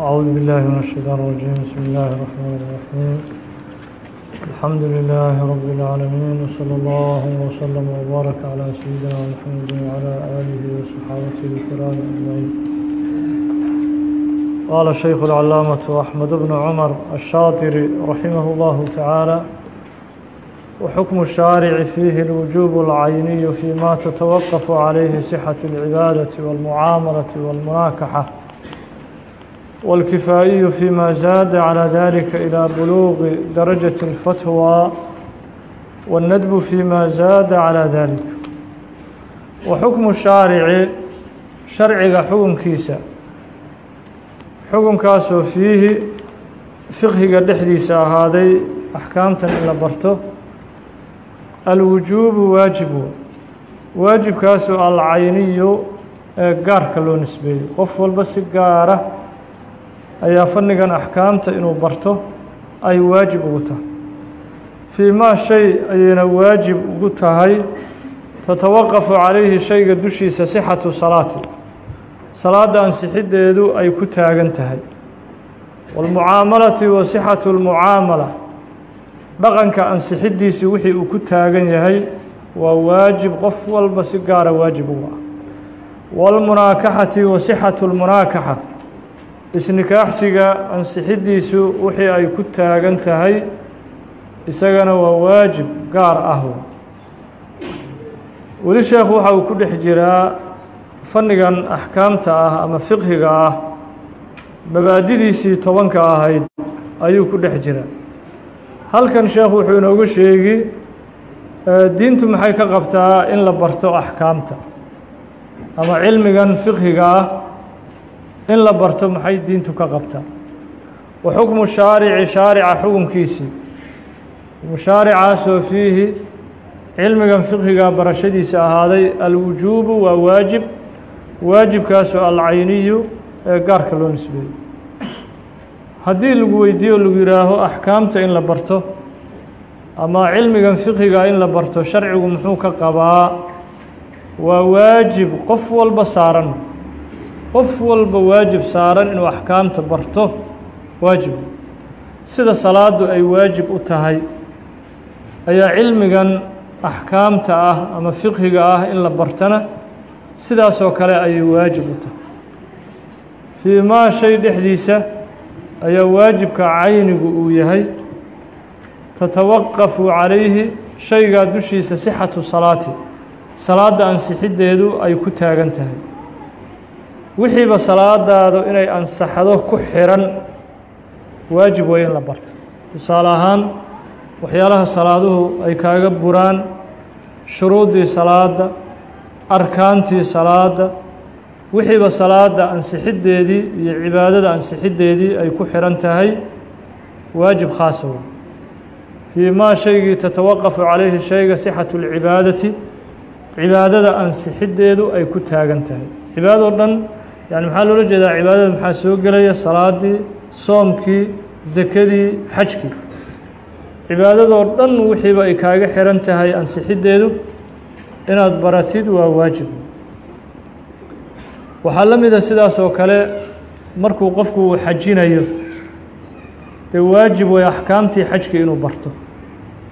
أعوذ بالله من الشيطان الرجيم بسم الله الرحمن الرحيم الحمد لله رب العالمين وصلى الله وسلم وبارك على سيدنا محمد وعلى آله وصحابته الكرام أجمعين قال الشيخ العلامة أحمد بن عمر الشاطري رحمه الله تعالى وحكم الشارع فيه الوجوب العيني فيما تتوقف عليه صحة العبادة والمعاملة والمناكحة والكفائي فيما زاد على ذلك إلى بلوغ درجة الفتوى والندب فيما زاد على ذلك وحكم الشارع شرعga xukunkiisa xukunkaasoo fiihi fiqhiga dhexdiisa ahaaday axkaamtan in la barto alwujuubu waajibu waajibkaasoo alcayniyu ee gaarka loo nisbeeyo qof walba si gaara ayaa fannigan axkaamta inuu barto ay waajib ugu tahay. Fii maa shay ayayna waajib ugu tahay tatawaqafu calayhi shayga dushiisa sixatu salaati. Salaadda ansixiddeedu ay ku taagan tahay. Waalmucaamalati wa sixatu lmucaamala dhaqanka ansixiddiisii wixii uu ku taagan yahay waa waajib qof walba si gaara waajib ugu ah. Waalmunaakaxati wa sixatu lmunaakaxa isnikaaxsiga ansixiddiisu wixii ay ku taagan tahay isagana waa waajib gaar ah weli sheekhu waxa uu ku dhex jiraa fannigan axkaamta ah ama fiqhiga ah mabaadidiisii tobanka ahayd ayuu ku dhex jiraa halkan sheekhu wuxuu inoogu sheegi diintu maxay ka qabtaa in la barto axkaamta? Ama cilmigan fiqhiga ah in la barto maxay diintu ka qabtaa? Wa xukmu shaarici shaarica xukunkiisii mushaaricaasoo fiihi cilmigan fiqhiga barashadiisa ahaaday alwujuubu waa waajib waajibkaasoo alcayniyu ee gaarka loo nisbeeyo haddii lagu weydiiyo lagu yihaaho axkaamta in la barto ama cilmigan fiqhiga in la barto sharcigu muxuu ka qabaa waa waajib qof walba saaran qof walba waajib saaran inuu axkaamta barto waajib. Sida salaadu ay waajib u tahay ayaa cilmigan axkaamta ah ama fiqhiga ah in la bartana sidaasoo kale ayay waajib u tahay. Fii maa shay dhexdiisa ayaa waajibka caynigu uu yahay tatawaqafu calayhi shaygaa dushiisa sixatu salaati. Salaadda ansixiddeedu ay ku taagan tahay wixiiba salaadaadu inay ansaxdo ku xiran waajib weeye in la barto. Tusaale ahaan waxyaalaha salaaduhu ay kaaga buraan shuruuddii salaadda arkaantii salaadda wixiiba salaadda ansixiddeedii iyo cibaadada ansixiddeedii ay ku xiran tahay waajib khaasa wey fii maa shaygii tatawaqafu calayhi shayga sixatu lcibaadati cibaadada ansixiddeedu ay ku taagan tahay. Cibaadado dhan yani maxaa loola jeedaa cibaadada? Maxaa soo gelaya salaadii soomkii sakadii xajkii? Cibaadadoo dhan wixiiba ay kaaga xiran tahay ansixiddeedu. Inaad baratid waa waajib. Waxaa la mida sidaas oo kale markuu qofku uu xajinayo dee waajib way axkaamtii xajka inuu barto.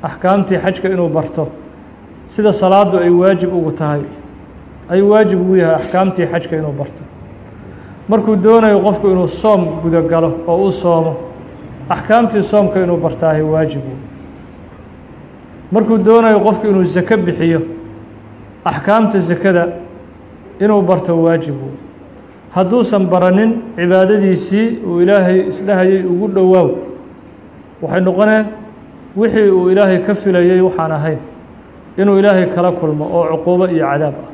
Axkaamtii xajka inuu barto. Sida salaaddu ay waajib ugu tahay ay waajib ugu yahay axkaamtii xajka inuu barto markuu doonayo qofku inuu soom gudogalo oo u soomo axkaamtii soomka inuu bartaahay waajib markuu doonayo qofku inuu sako bixiyo axkaamta sakada inuu barto waajib hadduusan baranin cibaadadiisii uu ilaahay isdhahayay ugu dhowaaw. Waxay noqoneen wixii uu ilaahay ka filayay waxaan ahayn inuu ilaahay kala kulmo oo cuquubo iyo cadaab ah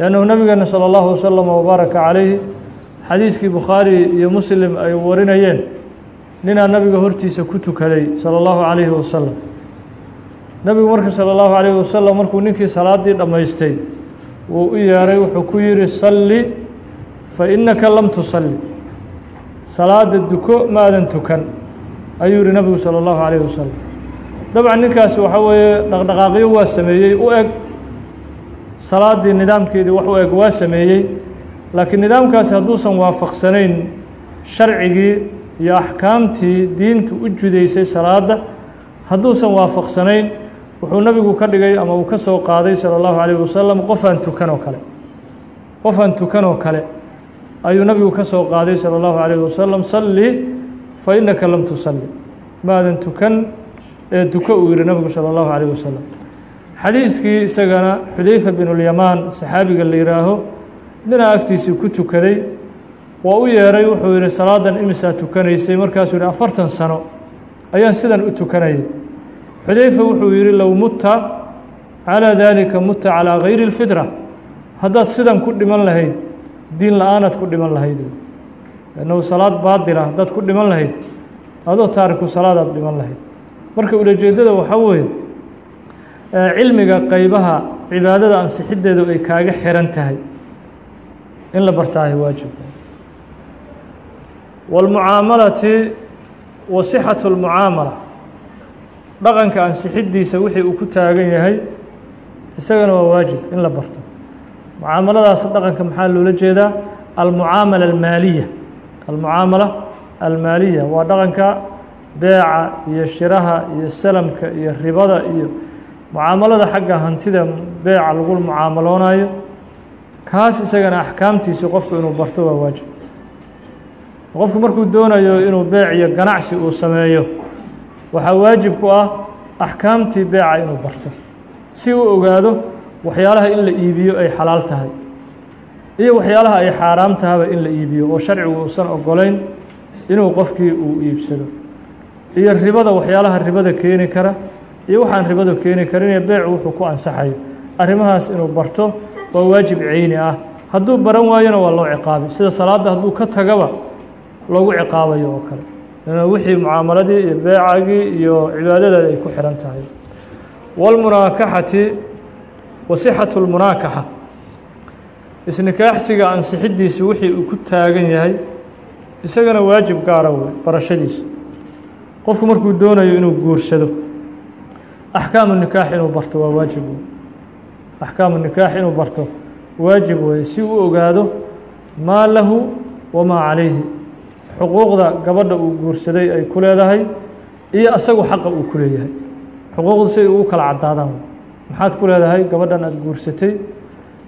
لأnنه نبgeena slى الlaه وsلم وbaaرaka عalayhi xadiiskii bukhaarي iyo muslim ay warinayeen ninaa nabiga hortiisa ku tukaday salى الlaهu عalayhi wasalam nebigu marka salى الlaهu عalayه wasalam markuu ninkii salaadii dhammaystay wuu u yeeray wuxuu ku yihi salli fainaka lam tusalli salaada duko maadan tukan ayuu yihi nebigu salى الlaهu عalayه wasalam dabcan ninkaasi waxa weeye dhaqdhaqaaqyo waa sameeyey u eg salaaddii nidaamkeedii wax u eg waa sameeyey laakiin nidaamkaasi hadduusan waafaqsanayn sharcigii iyo axkaamtii diintu u judaysay salaadda hadduusan waafaqsanayn wuxuu nabigu ka dhigay ama uu ka soo qaaday salى اllahu عalيه wasalam qofaan tukan oo kale qofaan tukan oo kale ayuu nabigu ka soo qaaday salى اllahu عalيه wasalam salli fa inaka lam tusalli maadan tukan ee duko uu yihi nabigu salى اllahu عalيه wasalam xadiiskii isagana xudayfa bin اlyamaan saxaabiga la yihaaho ninaa agtiisii ku tukaday waa u yeeray wuxuu yihi salaadan imisaa tukanaysay markaasuu yihi afartan sano ayaan sidan u tukanayay xudayfa wuxuu yihi low mutta calىa daalika mutta calىa gayri اlfitra haddaad sidan ku dhiman lahayd diin la-aanaad ku dhiman lahayd annahu salaad baadila haddaad ku dhiman lahayd adoo taariku salaadaad dhiman lahayd marka ulajeedada waxaa weeye cilmiga qeybaha cibaadada ansixiddeedu ay kaaga xiran tahay. In la bartaahay waajib wاlmucaamalati wa sixatu اlmucaamala dhaqanka ansixiddiisa wixii uu ku taagan yahay isagana waa waajib in la barto. Mucaamaladaas dhaqanka maxaa loola jeedaa? Almucaamala almaaliya. Almucaamala almaaliya waa dhaqanka beeca iyo shiraha iyo salamka iyo ribada iyo mucaamalada xagga hantida beeca lagu mucaamaloonayo kaas isagana axkaamtiisi qofku inuu barto waa waajib. Qofku markuu doonayo inuu beec iyo ganacsi uu sameeyo waxaa waajib ku ah axkaamtii beeca inuu barto. Si uu ogaado waxyaalaha in la iibiyo ay xalaal tahay iyo waxyaalaha ay xaaraam tahaba in la iibiyo oo sharcigu uusan ogolayn inuu qofkii uu iibsado iyo ribada waxyaalaha ribada keeni kara iyo waxaan ribadu keeni karin iyo beecu wuxuu ku ansaxayo arrimahaas inuu barto waa waajib ceyni ah. Hadduu baran waayona waa loo ciqaabi. Sida salaadda hadduu ka tagaba loogu ciqaabayo oo kale. Wixii mucaamaladii iyo beecagii iyo cibaadadeeda ay ku xihan tahay. Wاlmunaakaxati wa sixatu اlmunaakaxa isnikaaxsiga ansixiddiisa wixii uu ku taagan yahay isagana waajib gaara wey barashadiisa. Qofku markuu doonayo inuu guursado axkaamu nikaax inuu barto waa waajib. Wey axkaamu nikaax inuu barto waajib weeye si uu ogaado maa lahu wamaa calayhi. Xuquuqda gabadha uu guursaday ay ku leedahay iyo asagu xaqa uu ku leeyahay. Xuquuqdu si ay ugu kala caddaadaan. Maxaad ku leedahay gabadhan aada guursatay?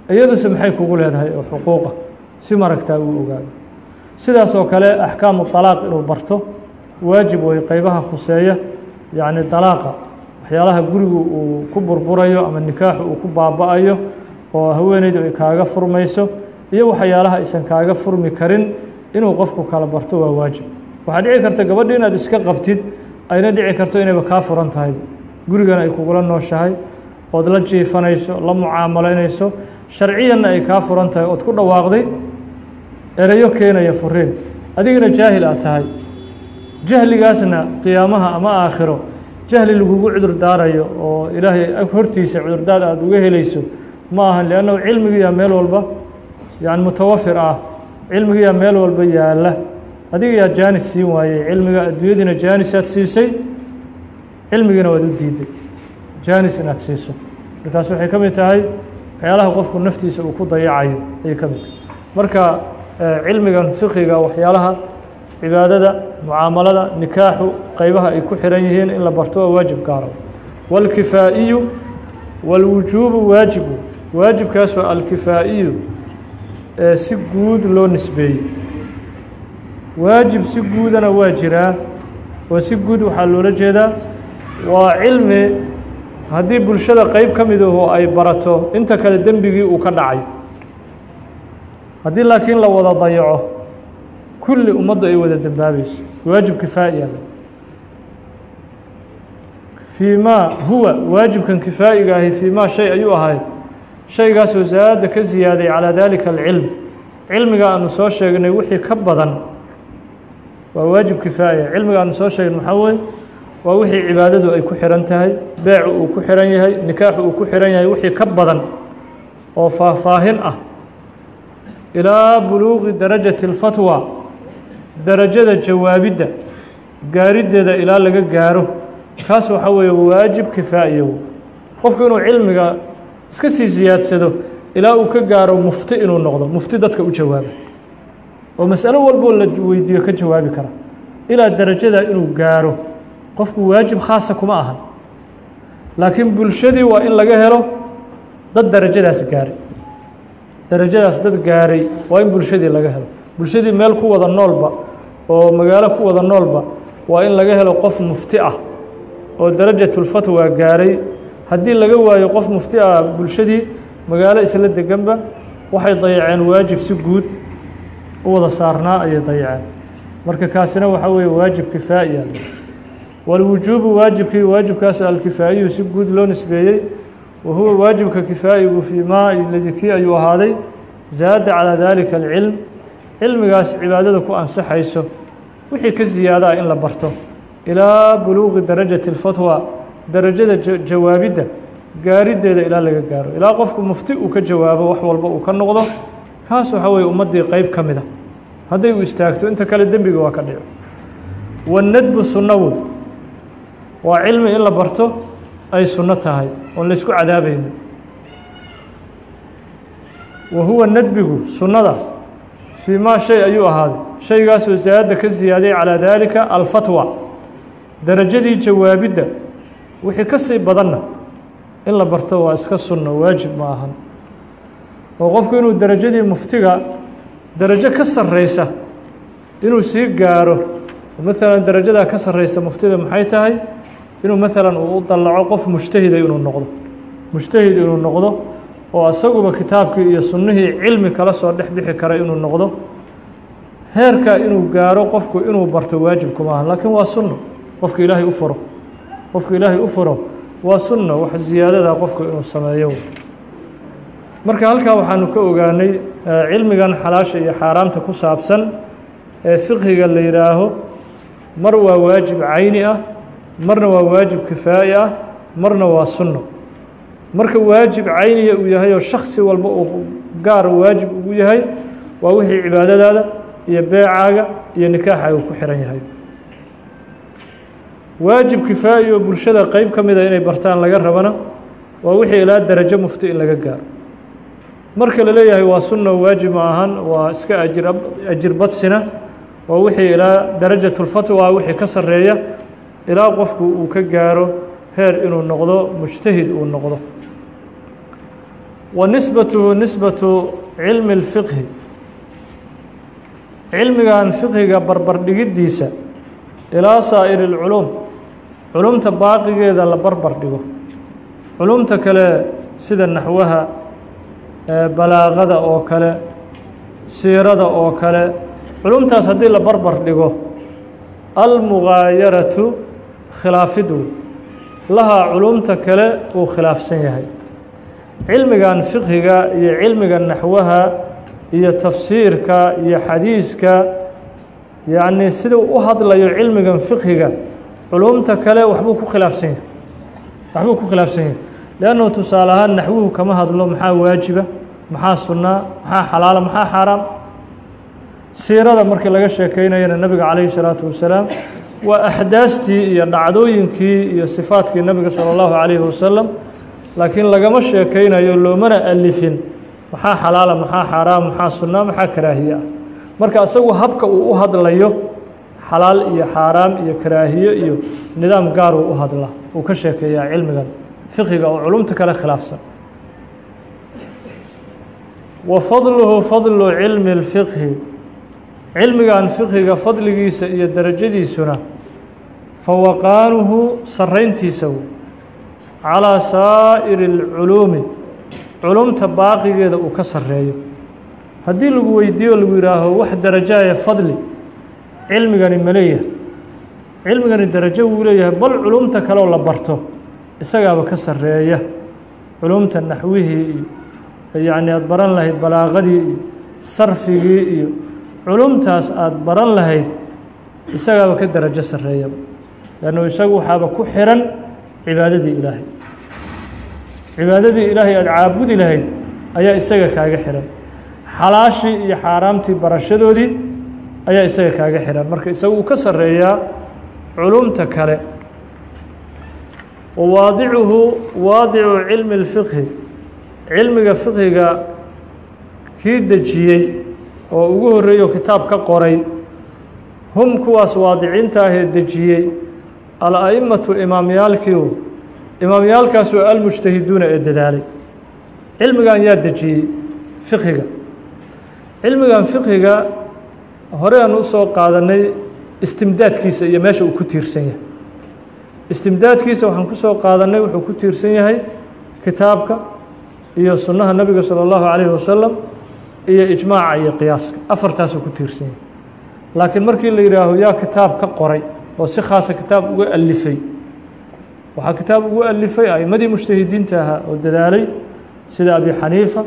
Iyaduse maxay kugu leedahay oo xuquuqa? Si maragtaa uu ogaado. Sidaas oo kale axkaamu طalaaq inuu barto waajib wey qeybaha khuseeya yacni dalaaqa waxyaalaha gurigu uu ku burburayo ama nikaaxu uu ku baaba-ayo oo haweeneydu ay kaaga furmayso iyo waxyaalaha aysan kaaga furmi karin inuu qofku kala barto waa waajib. Waxaa dhici karta gabadhi inaad iska qabtid ayna dhici karto inayba kaa furan tahay. Gurigana ay kugula nooshahay ood la jiifanayso la mucaamalaynayso sharciyanna ay kaa furan tahay ood ku dhawaaqday ereyo keenaya furiin adigana jaahil aad tahay. Jahligaasna qiyaamaha ama aakhiro jahli lagugu cudur daarayo oo ilaahay hortiisa cudurdaad aada uga helayso ma ahan liannahu cilmigiiyaa meel walba yani mutawafir ah cilmigiiyaa meel walba yaalla. Adiga yaa jaanis siin waayey cilmiga adduunyadiina jaanisaad siisay cilmigiina waad u diiday. Jaanis inaad siiso. Markaas waxay ka mid tahay waxyaalaha qofku naftiisa uu ku dayacayo ayay ka mid tahay. Marka cilmigan fiqiga waxyaalaha cibaadada mucaamalada nikaaxu qeybaha ay ku xiran yihiin in la barto waa waajib gaaro. Wاlkifaa'iyu wاlwujuubu waajibu. Waajibkaas waa alkifaa'iyu ee si guud loo nisbeeyey. Waajib si guudana waa jiraa oo si guud waxaa loola jeedaa waa cilmi haddii bulshada qeyb ka midaho ay barato inta kale dembigii uu ka dhacay. Haddii laakiin la wada dayaco kulli ummaddu ay wada dembaabayso waajib kifaa'iya fii maa huwa waajibkan kifaa'iga ahi fii maa shay ayuu ahay. Shaygaasoo zaada ka ziyaaday calaa daalika alcilm. Cilmiga aanu soo sheegnay wixii ka badan waa waajib kifaaya cilmiga aanu soo sheegnay maxaa weye waa wixii cibaadadu ay ku xihan tahay beecu uu ku xihan yahay nikaaxu uu ku xihan yahay wixii ka badan oo faahfaahin ah. Ilaa buluuqi darajati اlfatwa darajada jawaabidda gaariddeeda ilaa laga gaaro kaas waxaa weeye waajib kifaa'iya qofku inuu cilmiga iska sii siyaadsado ilaa uu ka gaaro mufti inuu noqdo mufti dadka u jawaaba. Oo mas'alo walboo la weydiiyo ka jawaabi kara. Ilaa darajada inuu gaaro qofku waajib khaasa kuma ahan. Laakiin bulshadii waa in laga helo dad darajadaas gaaray. Darajadaas dad gaaray waa in bulshadii laga helo bulshadii meel ku wada noolba oo magaalo ku wada noolba waa in laga helo qof mufti ah oo darajatulfatwa gaaray. Haddii laga waayo qof mufti ah bulshadii magaalo isla deganba waxay dayaceen waajib si guud u wada saarnaa ayay dayaceen. Marka kaasina waxaa weeye waajib kifaa'iya. Walwujuubu waajibkii waajibkaasu alkifaa'iyu si guud loo nisbeeyey wa huwa waajibka kifaa'igu fii maa ladikii ayuu ahaaday zaada calaa daalika alcilm cilmigaas cibaadada ku ansaxayso wixii ka ziyaada ah in la barto. Ilaa buluuqi darajati اlfatwa darajada jawaabidda gaariddeeda ilaa laga gaaro. Ilaa qofku mufti uu ka jawaabo wax walba uu ka noqdo kaas waxaa weye ummaddii qeyb ka mid a hadday u istaagto inta kale dembiga waa ka dhico wanadbu sunnawood waa cilmi in la barto ay sunno tahay oon laysku cadaabaynin. Wa huwa nadbigu sunnada fii maa shay ayuu ahaaday shaygaasoo zaada ka ziyaaday calaa daalika alfatwa darajadii jawaabidda wixii ka sii badanna in la barto waa iska sunno waajib ma ahan oo qofku inuu darajadii muftiga darajo ka sarreysa inuu sii gaaro maalan darajadaa ka sarreysa muftida maxay tahay inuu maalan uu u dallaco qof mujtahida inuu noqdo mujtahid inuu noqdo oo asaguba kitaabkii iyo sunnihii cilmi kala soo dhex bixi kara inuu noqdo heerkaa inuu gaaro qofku inuu barto waajibku maaha laakiin waa sunno qofka ilaahay u furo. Qofka ilaahay u furo waa sunno wax ziyaadada qofku inuu sameeyo. Marka halkaa waxaanu ka ogaanay cilmigan xalaasha iyo xaaraamta ku saabsan ee fiqhiga la yidhaaho mar waa waajib cayni ah marna waa waajib kifaa'i ah marna waa sunno marka waajib cayniya uu yahay oo shaksi walba uu gaar waajib ugu yahay waa wixii cibaadadaada iyo beecaaga iyo nikaaxaaga ku xihan yahay. Waajib kifaa'i oo bulshada qeyb ka mida inay bartaan laga rabana waa wixii ilaa darajo mufti in laga gaaro. Marka la leeyahay waa sunno waajib ma ahan waa iska ajir ajir badsina waa wixii ilaa darajatulfatwa wixii ka sarreeya ilaa qofku uu ka gaaro heer inuu noqdo mujtahid uu noqdo wa nisbatuhu nisbatu cilmi اlfiqhi cilmigan fiqhiga barbardhigiddiisa ilaa saa'iri اlculuum culumta baaqigeeda la barbar dhigo culumta kale sida naxwaha balaaqada oo kale siirada oo kale culumtaas haddii la barbar dhigo almugaayaratu khilaafidu lahaa culumta kale uu khilaafsan yahay cilmigan fiqhiga iyo cilmiga naxwaha iyo tafsiirka iyo xadiiska yacnii siduu u hadlayo cilmigan fiqhiga culumta kale waxbuu ku khilaafsan yahay. Waxbuu ku khilaafsan yahay. Leannahu tusaale ahaan naxwuhu kama hadlo maxaa waajiba maxaa sunnaa maxaa xalaala maxaa xaaraam? Siirada markii laga sheekeynayana nebiga calayhi salaatu wasalaam waa axdaastii iyo dhacdooyinkii iyo sifaadkii nebiga sala allahu calayhi wasalam laakiin lagama sheekeynayo loomana alifin. Maxaa xalaala maxaa xaaraam maxaa sunnaa maxaa karaahiye? Ah marka isagu habka uu u hadlayo xalaal iyo xaaraam iyo karaahiye iyo nidaam gaar uu u hadla uu ka sheekeeyaa cilmigan. Fiqiga oo culumta kale khilaafsan. Wa fadluhu fadlu cilmi اlfiqhi cilmigan fiqhiga fadligiisa iyo darajadiisuna fawaqaanuhu sarayntiisa w calىa saa'iri اlculuumi culumta baaqigeeda uu ka sareeyo haddii lagu weydiiyo lagu yihaaho wax darajaaya fadli cilmigani ma leeyahay. Cilmigani darajo wuu leeyahay bal culumta kaleoo la barto isagaaba ka sareeya culumta naxwihii iyo yacni aada baran lahayd balaaqadii iyo sarfigii iyo culumtaas aada baran lahayd isagaaba ka darajo sareeya leannu isagu waxaaba ku xiran cibaadadii ilaahay. Cibaadadii ilaahay aada caabudi lahayd ayaa isaga kaaga xihan xalaashii iyo xaaraamtii barashadoodii ayaa isaga kaaga xihan marka isagu uu ka sareeyaa culumta kale wawaadicuhu waadicu cilmi اlfiqhi cilmiga fiqhiga kii dejiyey oo ugu horreeyo kitaab ka qoray hum kuwaas waadiciinta ahee dejiyey al-a'immatu imaamyaalkiiu imaamyaalkaasoo almujtahiduuna ee dadaalay. Cilmigan yaa dejiyey fiqhiga. Cilmigan fiqhiga hore aan u soo qaadanay istimdaadkiisa iyo meesha uu ku tiirsan yahay. Istimdaadkiisa waxaan ku soo qaadanay wuxuu ku tiirsan yahay kitaabka iyo sunnaha nebiga salى اllahu calayhi wasalam iyo ijmaaca iyo qiyaaska. Afartaasuu ku tiirsan yahay. Laakiin markii la yidhaaho yaa kitaab ka qoray oo si khaasa kitaab uga alifay waxaa kitaab ugu alifay a'imadii mujtahidiinta ahaa oo dadaalay sida abi xaniifa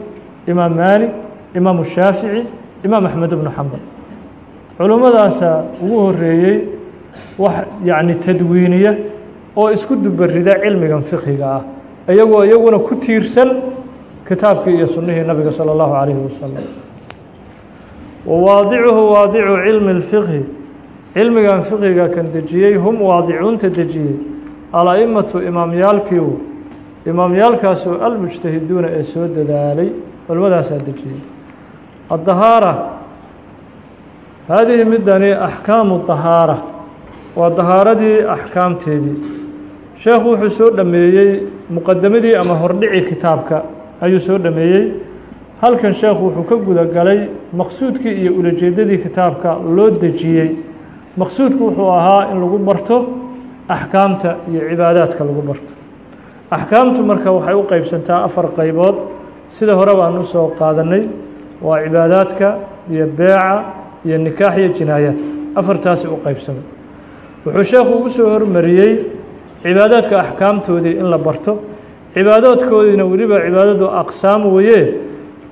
imaam maalik imaamu shaafici imaam axmed ibnu xambal culummadaasa ugu horeeyey wax yacni tadwiiniya oo isku dubarida cilmigan fiqhiga ah iyagoo iyaguna ku tiirsan kitaabkii iyo sunnihii nabiga salى اllahu calayhi wasalam wawaadicuhu waadicu cilmi اlfiqhi cilmigan fiqhiga kan dejiyey hum waadicuunta dejiyey. Al-a'immatu imaamyaalkiiu imaamyaalkaasoo almujtahiduuna ee soo dadaalay culimadaasaa dejiyey. Addahaara haadihi midani axkaamu dahaara waa dahaaradii axkaamteedii sheekhu wuxuu soo dhameeyey muqadamadii ama hordhici kitaabka ayuu soo dhameeyey. Halkan sheekhu wuxuu ka guda galay maqsuudkii iyo ulajeedadii kitaabka loo dejiyey maqsuudku wuxuu ahaa in lagu barto axkaamta iyo cibaadaadka lagu barto axkaamtu marka waxay u qeybsantaa afar qaybood. Sida hore baan u soo qaadanay waa cibaadaadka iyo beeca iyo nikaax iyo jinaayaad afartaasi u qeybsamay wuxuu sheekhu ugu soo hormariyey cibaadaadka axkaamtoodii in la barto. Cibaadaadkoodiina weliba cibaadadu aqsaam weye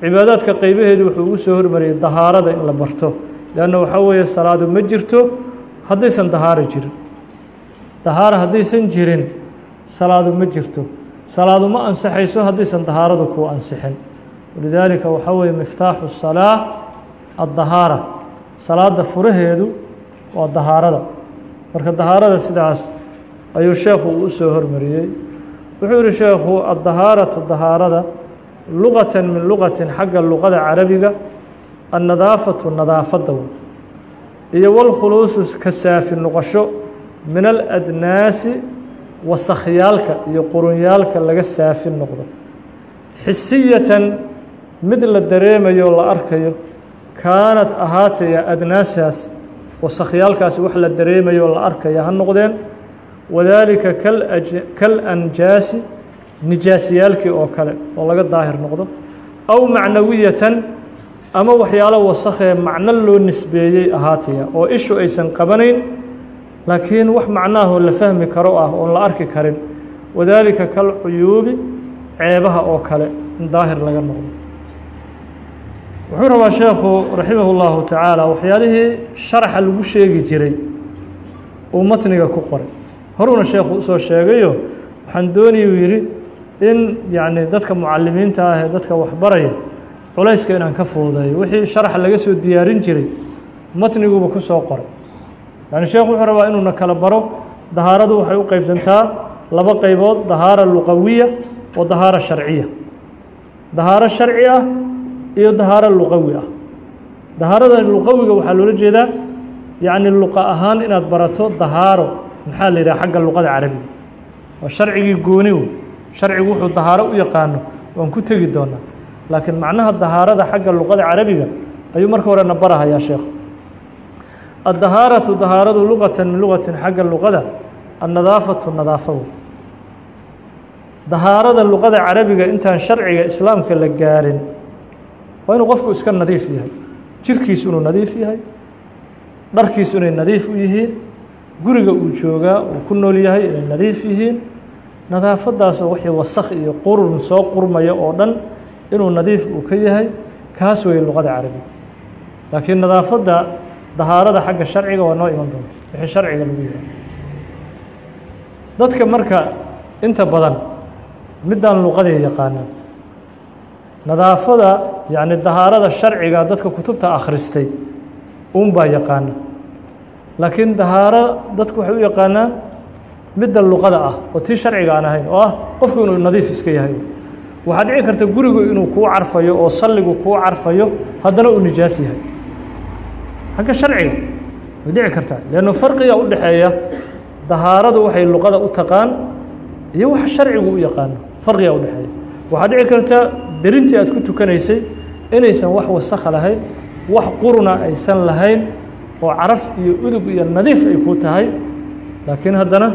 cibaadaadka qeybaheedii wuxuu ugu soo hormariyey dahaarada in la barto. Leanna waxaa weeye salaadu ma jirto haddaysan dahaaro jirin. Dahaaro haddaysan jirin salaadu ma jirto. Salaadu ma ansaxayso haddaysan dahaaradu kuu ansixin. Walidaalika waxaa weeye miftaaxu salaa addahaara. Salaada furaheedu waa dahaarada. Marka dahaarada sidaas ayuu sheekhu uu u soo hormariyey. Wuxuu yihi sheekhu addahaaratu dahaarada luqatan min luqatin xagga luqada carabiga annadaafatu nadaafadda iyo walkhuluusu ka saafi noqosho min aladnaasi wasakhyaalka iyo qurunyaalka laga saafi noqdo. Xisiyatan mid la dareemayo la arkayo kaanad ahaataya adnaasaas wasakhyaalkaasi wax la dareemayo la arkaya ha noqdeen. Wadaalika kal anjaasi nijaasiyaalkii oo kale oo laga daahir noqdo. Aw macnawiyatan ama waxyaalo wasakhee macno loo nisbeeyey ahaataya oo ishu aysan qabanayn laakiin wax macnaahoo la fahmi karo ah oon la arki karin. Wadaalika kal cuyuubi ceebaha oo kale in daahir laga noqdo. Wuxuu rabaa sheekhu raximah اllahu tacaala waxyaalihii sharaxa lagu sheegi jiray uu matniga ku qoray. Horuuna sheekhu u soo sheegayo waxaan doonayuu yidhi in yacni dadka mucalimiinta ah ee dadka waxbaraya culayska inaan ka fududeeyo wixii sharaxa laga soo diyaarin jiray matniguuba ku soo qoray. Yani sheekhu wuxuu rabaa inuuna kala baro dahaaradu waxay u qeybsantaa laba qaybood dahaara luqawiya wa dahaara sharciya. Dahaaro sharci ah iyo dahaaro luqawi ah. Dahaarada luqawiga waxaa loola jeedaa yacni luqa ahaan inaad barato dahaaro maxaa la yidhaha xagga luqada carabiga waa sharcigii gooni wey sharcigu wuxuu dahaaro u yaqaano waan ku tegi doonaa laakiin macnaha dahaarada xagga luqada carabiga ayuu marka horena barahayaa sheekhu addahaaratu dahaaradu luqatan min luqatin xagga luqada annadaafatu nadaafo. Dahaarada luqada carabiga intaan sharciga islaamka la gaarin waa inuu qofku iska nadiif yahay. Jirkiisu inuu nadiif yahay dharkiisu inay nadiif u yihiin guriga uu joogaa uu ku nool yahay inay nadiif yihiin nadaafadaasoo wixii wasakh iyo qurun soo qurmaya oo dhan inuu nadiif uu ka yahay kaas weeye luqada carabiga laakiin nadaafadda dahaarada xagga sharciga waa noo iman doonta wixii sharciga lagu yahay. Dadka marka inta badan middaan luqaday yaqaanaan nadaafada yacni dahaarada sharciga dadka kutubta akhristay uunbaa yaqaana laakiin dahaaro dadku waxay u yaqaanaan midda luqada ah oo tii sharciga aan ahayn oo ah qofku inuu nadiif iska yahay waxaa dhici karta gurigu inuu kuu carfayo oo salligu kuu carfayo haddana uu nijaas yahay. Xagga sharciga way dhici kartaa leanno farqiga u dhexeeya dahaaradu waxay luqada u taqaan iyo wax sharcigu u yaqaano farqiga u dhexeeya. Waxaa dhici karta derintii aad ku tukanaysay inaysan wax wasakha lahayn wax quruna aysan lahayn oo caraf iyo udug iyo nadiif ay ku tahay laakiin haddana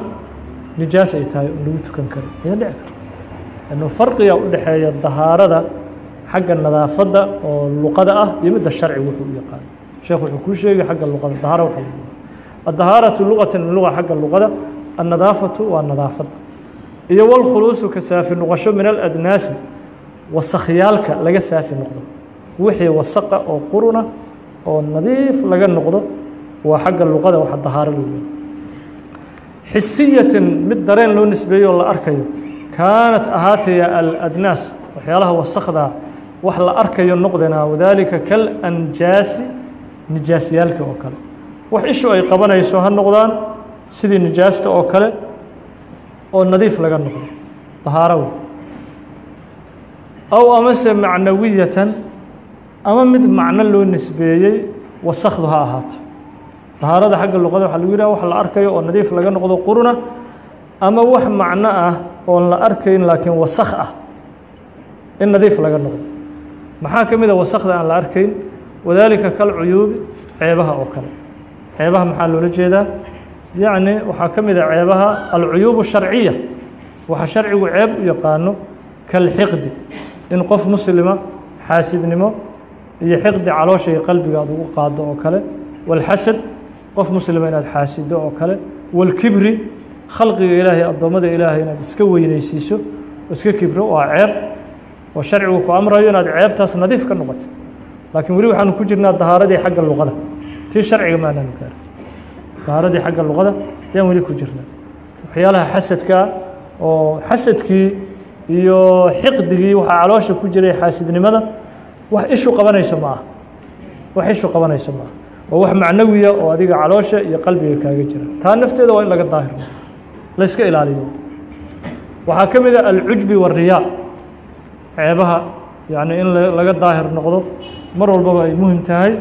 nijaas ay tahay oo lagu tukan karo. Ayaa dhici karta lanno farqiga u dhexeeya dahaarada xagga nadaafadda oo luqada ah iyo midda sharcigu wuxuu u yaqaano sheekh wuxuu kuu sheegay xagga luqada dahaara addahaaratu luqatan min luga xagga luqada annadaafatu waa nadaafadda iyo walkhuluusu ka saafi noqosho min aladnaasi wasakhyaalka laga saafi noqdo wixii wasaqa oo quruna oo nadiif laga noqdo waa xagga luqada waxa dahaaro lagu yahay xisiyatan mid dareen loo nisbeeyo oo la arkayo kaanat ahaataya aladnaas waxyaalaha wasakdaa wax la arkayo noqdena wadaalika kal anjaasi nijaasyaalka oo kale. Wax ishu ay qabanayso ha noqdaan sidii nijaasta oo kale oo nadiif laga noqdo. Dahaaro aw amase macnawiyatan ama mid macno loo nisbeeyey wasakdu ha ahaato. Dahaarada xagga luqada waxaa lagu yidhaha wax la arkayo oo nadiif laga noqdo quruna ama wax macno ah oon la arkayn laakiin wasakh ah in nadiif laga noqdo. Maxaa ka mid a wasakda aan la arkayn? Wadaalika kal cuyuubi ceebaha oo kale. Ceebaha maxaa loola jeedaa? Yacni waxaa ka mid a ceebaha alcuyuubu sharciya. Waxa sharcigu ceeb u yaqaano kalxiqdi in qof muslima xaasidnimo iyo xiqdi caloosha iyo qalbiga aad ugu qaado oo kale. Walxasad qof muslima inaad xaasido oo kale. Walkibri khalqiga ilaahay addoommada ilaahay inaad iska weyneysiiso oo iska kibro waa ceeb. Oo sharcigu ku amrayo inaad ceebtaas nadiif ka noqoto. Laakiin weli waxaanu ku jirnaa dahaaradii xagga luqada. Tii sharciga maanaanu gaari dahaaradii xagga luqada ayaan weli ku jirnaa. Waxyaalaha xasadkaa oo xasadkii iyo xiqdigii waxaa caloosha ku jiray xaasidnimada wax ishu qabanayso ma ah wax ishu qabanayso ma ah waa wax macnawiya oo adiga caloosha iyo qalbiga kaaga jira. Taa nafteeda waa in laga daahir la yska ilaaliyo. Waxaa ka mid a alcujbi wariyaa ceebaha yacni in laga daahir noqdo. Mar walbaba ay muhiim tahay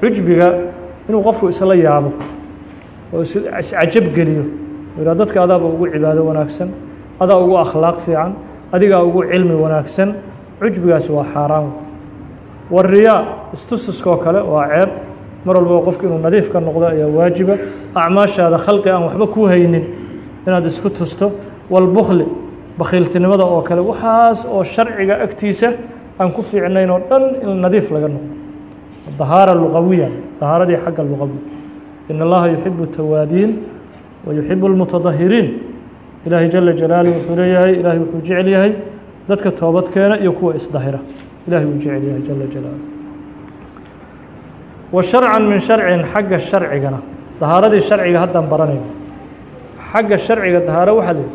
cujbiga inuu qofku isla yaabo oo iscajab geliyo. Iraa dadka adaaba ugu cibaado wanaagsan adaa ugu akhlaaq fiican adigaa ugu cilmi wanaagsan cujbigaasi waa xaaraan wariyaa istususkoo kale waa ceeb mar walbaba qofku inuu nadiif ka noqdo ayaa waajiba. Acmaashaada khalqi aan waxba ku haynin inaad isku tusto. Walbukli bakhiiltinimada oo kale waxaas oo sharciga agtiisa aan ku fiicnayn oo dhan in nadiif laga noqdo. Dahaara luqawiya dahaaradii xagga luqawi. In allaha yuxibu tawaabiin wa yuxibu lmutadahiriin ilaahay jala jalaaluh wuxuu leeyahay ilaahay wuxuu jecel yahay dadka toobad keena iyo kuwa isdahira. Ilahay wuu jecel yahay jala jalaaluh wa sharcan min sharcin xagga sharcigana. Dahaaradii sharciga haddaan baranayno xagga sharciga dahaaro waxaa leehi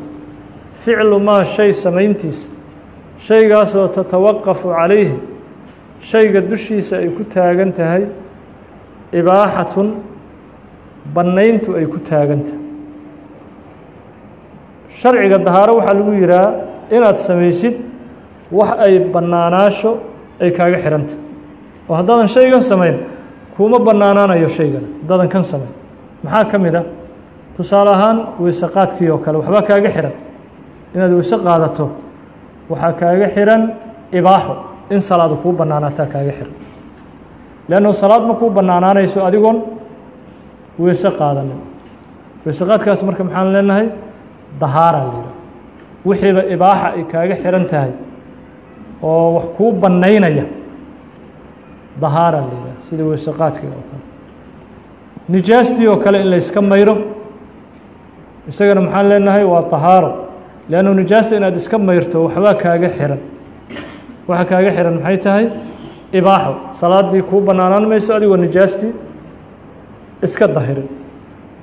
ficlu maa shay samayntiis. Shaygaasoo tatawaqafu calayhi. Shayga dushiisa ay ku taagan tahay ibaaxatun bannayntu ay ku taagan tahay. Sharciga dahaaro waxaa lagu yihaha inaad samaysid wax ay bannaanaasho ay kaaga xihantah oo haddaadan shaygan samayn kuuma bannaanaanayo shaygan haddaadan kan samayn maxaa ka mid ah? Tusaale ahaan weyse oo kale waxbaa kaaga xihan inaad weyse qaadato waxaa kaaga xihan ibaaxo. In salaadu kuu bannaanaataa kaaga xihan leannu salaad ma kuu bannaanaanayso adigoon weyse qaadanin. Weyse marka maxaan leenahay? Dahaara la yidhaha wixiiba ibaaxa ay kaaga xihan tahay oo wax kuu bannaynaya dahaara la yidhaha sida weyse qaadkii oo kale. Nijaastii oo kale in layska mayro isagana maxaan leenahay waa طahaaro leannu nijaasta inaad iska mayrto waxbaa kaaga xihan waxa kaaga xihan maxay tahay? Ibaaxo. Salaaddii kuu bannaanaan mayso adigoo nijaastii iska dahirin.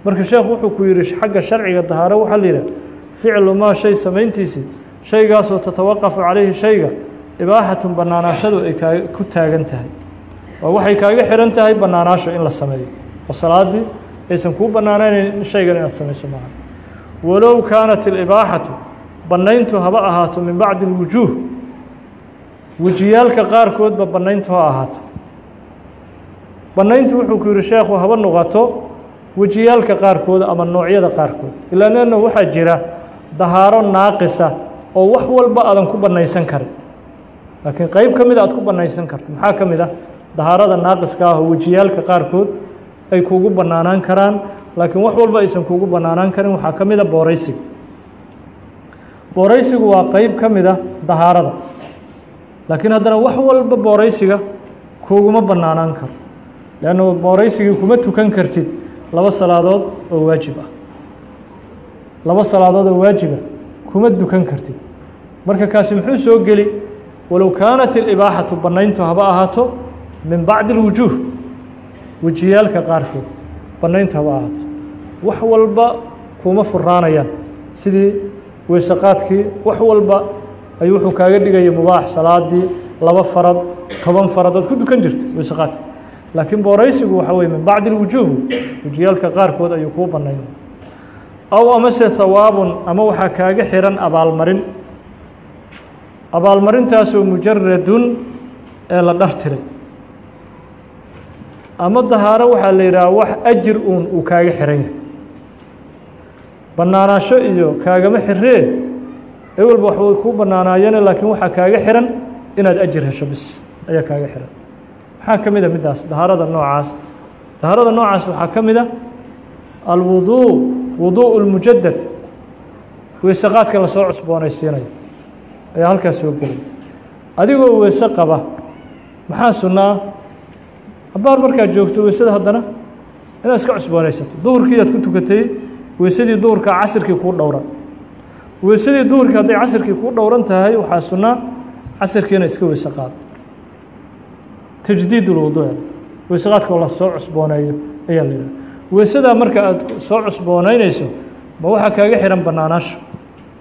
Marka sheekhu wuxuu ku yihi xagga sharciga dahaaro waxaa la yidhah ficlu maa shay samayntiisii shaygaasoo tatawaqafu calayhi shayga ibaaxatun bannaanaashadu ay ku taagan tahay waxay kaaga xihan tahay bannaanaasho in la sameeyo. Oo salaaddii aysan kuu bannaanaynayn shaygan inaad samayso maaha. Walow kaanat ilibaaxatu bannayntu haba ahaato min bacdi اlwujuuh wejiyaalka qaarkoodba bannayntu ha ahaato. Bannayntu wuxuu ku yihi sheekhu haba noqoto wejiyaalka qaarkood ama noocyada qaarkood. Ilaa neanna waxaa jira dahaaro naaqisa oo wax walba aadan ku bannaysan karin. Laakiin qeyb ka mida aad ku bannaysan karto. Maxaa ka mid ah dahaarada naaqiska ah oo wejiyaalka qaarkood ay kuugu bannaanaan karaan laakiin wax walba aysan kuugu bannaanaan karin. Waxaa ka mid a booraysiga booraysigu waa qeyb ka mid a dahaarada laakiin haddana wax walba booraysiga kuuguma bannaanaan karo leannu booraysigii kuma tukan kartid laba salaadood oo waajib ah. Laba salaadood oo waajiba kuma dukan kartid. Marka kaasi muxuu soo geli? Walow kaanat ilibaaxatu bannayntu haba ahaato min bacdi اlwujuuh wejiyaalka qaarkood bannayntu haba ahaato. Wax walba kuma furaanayaan sidii weysaqaadkii wax walba ayuu wuxuu kaaga dhigaya mubaax salaadii laba farad toban farad ood ku dukan jirta weysaqaadka laakiin booraysigu waxa weye min bacdi اlwujuuh wejiyaalka qaarkood ayuu kuu bannayn aw amase hawaabun ama waxaa kaaga xihan abaalmarin. Abaalmarintaasoo mujaradun ee la dhartiray ama dahaaro waxaa la yidhaha wax ajir uun uu kaaga xihan yahay. Bannaanaasho iyo kaagama xiree ee walba wax way kuu bannaanaayeen laakiin waxaa kaaga xihan inaad ajir hesho bis ayaa kaaga xihan maxaa ka mid a middaas dahaarada noocaas. Dahaarada noocaas waxaa ka mid a alwuduu wuduuء اlmujadad weysaqaadka la soo cusboonaysiinayo ayaa halkaas soo gelay. Adigoo weyse qaba maxaa sunnaa abaar markaad joogto weysada haddana inaad iska cusboonaysato. Duhurkii aad ku tukatay weysadii duhurka casirkii kuu dhowran. Weysadii duhurkii hadday casirkii kuu dhowran tahay waxaa sunnaa casirkiina iska weyse qaado tajdiid اlwuduuc weysaqaadka oo la soo cusbooneeyo ayaa la yidhaha weysadaa marka aad soo cusboonaynayso ma waxaa kaaga xihan bannaanaasho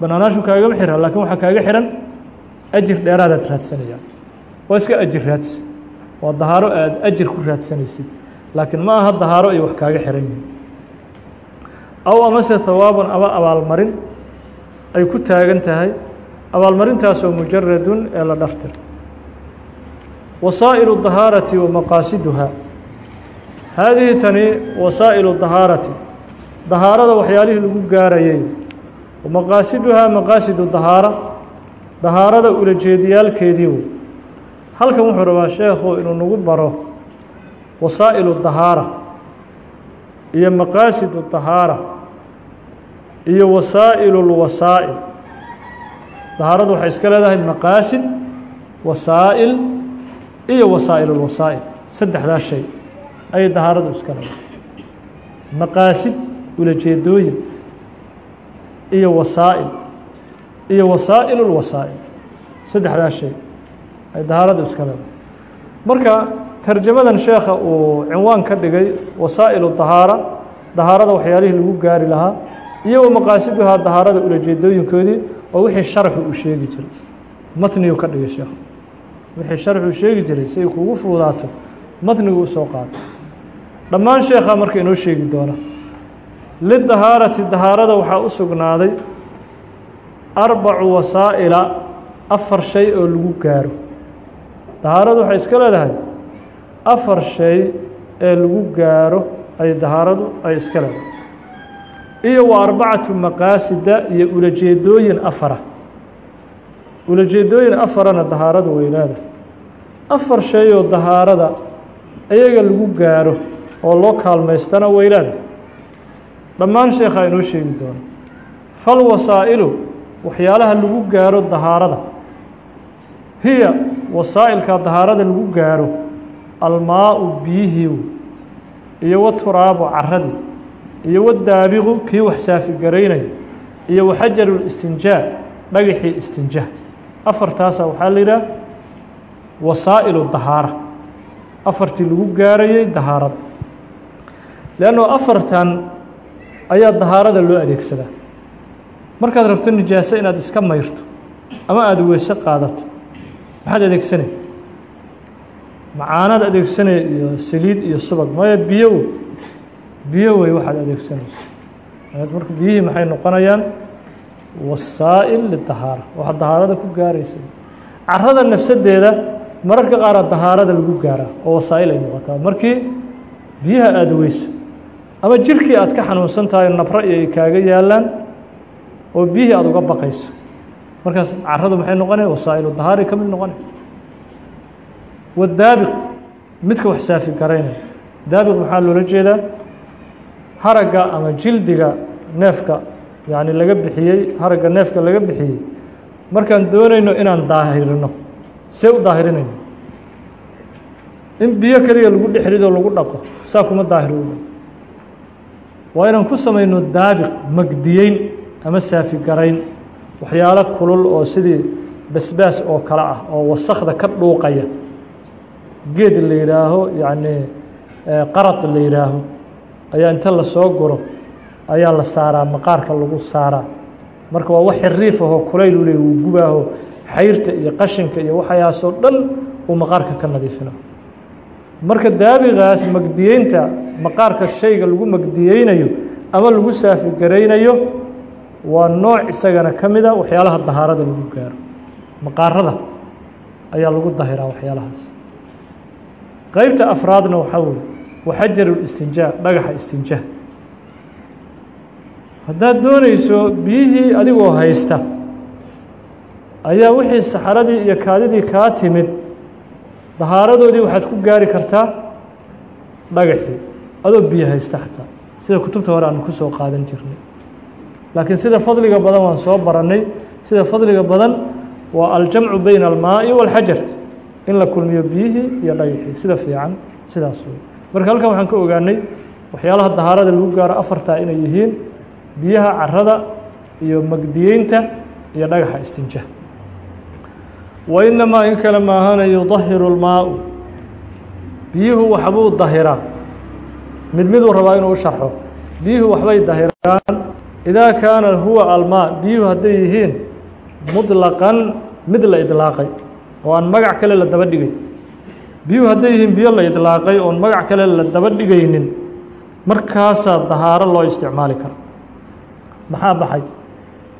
bannaanaashu kaagama xihan laakiin waxaa kaaga xihan ajir dheeraadaad raadsanayaan. Waa iska ajir raadsi waa dahaaro aad ajir ku raadsanaysid laakiin ma aha dahaaro ay wax kaaga xihan yihiin aw amase hawaabun ama abaalmarin ay ku taagan tahay abaalmarintaasoo mujaradun ee la dhartir wasaa'ilu dahaarati wa maqaasiduhaa haadihi tani wasaa'ilu dahaarati. Dahaarada waxyaalihii lagu gaarayay. Maqaasiduhaa maqaasidu dahaara. Dahaarada ulajeediyaalkeedii halkan wuxuu rabaa sheekhu inuu nagu baro wasaa'ilu dahaara iyo maqaasidu dahaara iyo wasaa'ilu lwasaa'il dahaaradu waxay iska leedahay maqaasid wasaa'il iyo wasaa'il. Lwasaa'il saddexdaa shay ayay dahaaradu iska leedahay. Maqaasid ulajeedooyin iyo wasaa'il iyo wasaa'il. اlwasaa'il saddexdaa shay. ay dahaaradu iska leedahay marka tarjamadan sheekha uu cinwaan ka dhigay wasaa'ilu dahaara dahaarada waxyaalihii lagu gaari lahaa iyo wa dahaarada ulajeedooyinkoodii oo wixii sharxu uu sheegi jiray. Matniguu ka dhigay sheekhu wixii sharxuu sheegi jiray si ay kuugu fududaato matnigu u soo qaato. Dhammaan sheekhaa marka inoo sheegi doona. Lidahaarati dahaarada waxaa u sugnaaday arbacu wasaa'ila afar shay oo lagu gaaro dahaaradu waxay iska leedahay afar shay ee lagu gaaro ay dahaaradu ay iska leedahay. Iyo wa arbacatu maqaasida iyo ulajeedooyin afara. Ulajeedooyin afarana dahaaradu way leedahay. Afar shay oo dahaarada iyaga lagu gaaro oo loo kaalmaystana way leedahay. Dhammaan sheekhaa inoo sheegi doono fal wasaa'ilu waxyaalaha lagu gaaro dahaarada hiya wasaa'ilka dahaarada lagu gaaro almaau biyihii iyo wa turaabu caradii iyo wadaabiqu kii wax saafigaraynaya iyo waxajaru listinjaa dhagaxii istinjaa afartaasa waxaa la yidhaha wasaa'ilu dahaara. Afartii lagu gaarayay dahaarada. Leanno afartan ayaa dahaarada loo adeegsadaa. Markaad rabto nijaaso inaad iska mayrto ama aada weyse qaadato maxaad adeegsanay? Macaanaad adeegsanaya iyo saliid iyo subag. Maya biyo biyo wey waxaad adeegsanayso marka biyihii maxay noqonayaan? Wasaa'il lidahaara waxaad dahaarada ku gaaraysa. Carada nafsadeeda mararka qaara dahaarada lagu gaaraa oo wasaa'il ay noqotaa. Markii biyaha aada weyso ama jirkii aad ka xanuunsan tahay nabro iyo ay kaaga yaalaan oo biyihii aada uga baqayso markaas caradu maxay noqonaya wasaa'ilu dahaari ka mid noqonay wadaabiq midka wax saafi garaynaya daabiq maxaa loola jeedaa? Haragga ama jildiga neefka yacni laga bixiyey haragga neefka laga bixiyey. Markaan doonayno inaan daahirino see u daahirinayno in biyo keliya lagu dhex rido lagu dhaqo saa kuma daahir u waa inaan ku samayno daabiq magdiyeyn ama saafi garayn waxyaalo kulul oo sidii basbaas oo kale ah oo wasakda ka dhuuqaya geed la yidhaaho yacni qarad la yidhaaho ayaa inta la soo guro ayaa la saaraa maqaarka lagu saaraa. Marka waa wax xiriif ahoo kulayl u leey wuu gubaaho xayrta iyo qashinka iyo waxayaasoo dhan uu maqaarka ka nadiifina marka daabigaas magdiyeynta maqaarka shayga lagu magdiyeynayo ama lagu saafi garaynayo waa nooc isagana ka mida waxyaalaha dahaarada lagu gaaro. Maqaarada ayaa lagu dahiraa waxyaalahaas. Qeybta afraadna waxaa weeye waxajaru istinjaa dhagaxa istinjaa haddaad doonayso biyihii adigoo haysta ayaa wixii saxaradii iyo kaadidii kaa timid dahaaradoodii waxaad ku gaari kartaa dhagaxii adoo biyo haysta xataa. Sida kutubta hore aanu ku soo qaadan jirnay laakiin sida fadliga badan waan soo barannay sida fadliga badan waa aljamcu bayna almaa'i wاlxajar in la kulmiyo biyihii iyo dhagaxii sida fiican sidaas wey marka halkan waxaan ka ogaanay waxyaalaha dahaarada lagu gaaro afartaa inay yihiin biyaha carada iyo magdiyeynta iyo dhagaxa istinja. Wa inamaa in kale maahana yudahiru اlmaau biyuhu waxbuu dahiraa. Mid miduu rabaa inuu u sharxo biyuhu waxbay dahiraan idaa kaana huwa almaa biyuhu hadday yihiin muطlaqan mid la idlaaqay oo aan magac kale la daba dhigay biyuhu hadday yihiin biyo la idlaaqay oon magac kale la daba dhigaynin markaasaa dahaaro loo isticmaali kara maxaa baxay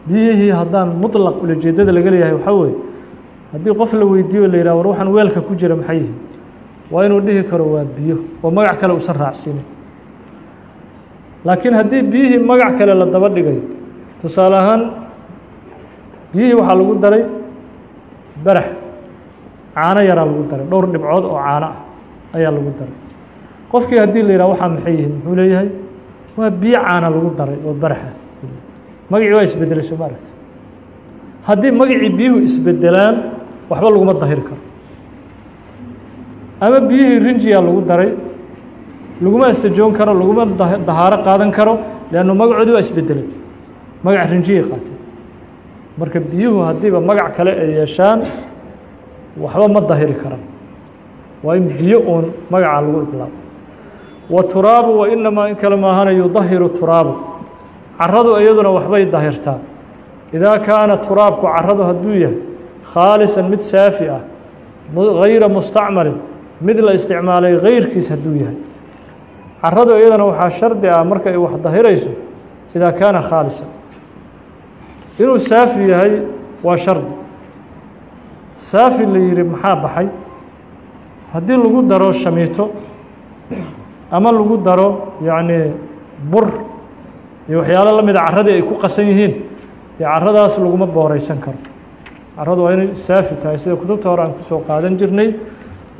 biyihii haddaan muطlaq ulajeedada laga leeyahay waxaa weeye haddii qof la weydiiyo la yidhah war waxaan weelka ku jira maxay yihiin waa inuu dhihi karo waa biyo oo magac kale uusan raacsiinin laakiin haddii biyihii magac kale la daba dhigay tusaale ahaan biyihii waxaa lagu daray barax caano yaraa lagu daray dhowr dhibcood oo caano ah ayaa lagu daray. Qofkii haddii la yidhah waxaa maxay yihiin? Muxuu leeyahay waa biyo caana lagu daray oo baraxa magacii waa isbedelay soo ma aragti haddii magacii biyuhu isbedelaan waxba laguma dahiri karo. Ama biyihii rinjiyaa lagu daray laguma istajoon karo laguma dahaaro qaadan karo leannu magacoodii waa isbedelay magac rinjiyay qaatay. Marka biyuhu haddiiba magac kale ay yeeshaan waxba ma dahiri karaan waa in biyo uun magacaa lagu idlaaqo wa turaabu wa inamaa in kale maahana yudahiru turaabu. Caradu iyaduna waxbay dahirtaa. Idaa kaana turaabku caradu hadduu yahay khaalisan mid saafi ah gayra mustacmalin mid la isticmaalay gayrkiis hadduu yahay caradu iyadana waxaa shardi ah marka ay wax dahirayso idaa kaana khaalisan inuu saafi yahay waa shardi. Saafi la yihi maxaa baxay? Haddii lagu daro shamiito ama lagu daro yacni bur iyo waxyaalo la mida carradii ay ku qasan yihiin dee carradaas laguma booreysan karo. Carradu waa inay saafi tahay. Sida kutubta hore aan ku soo qaadan jirnay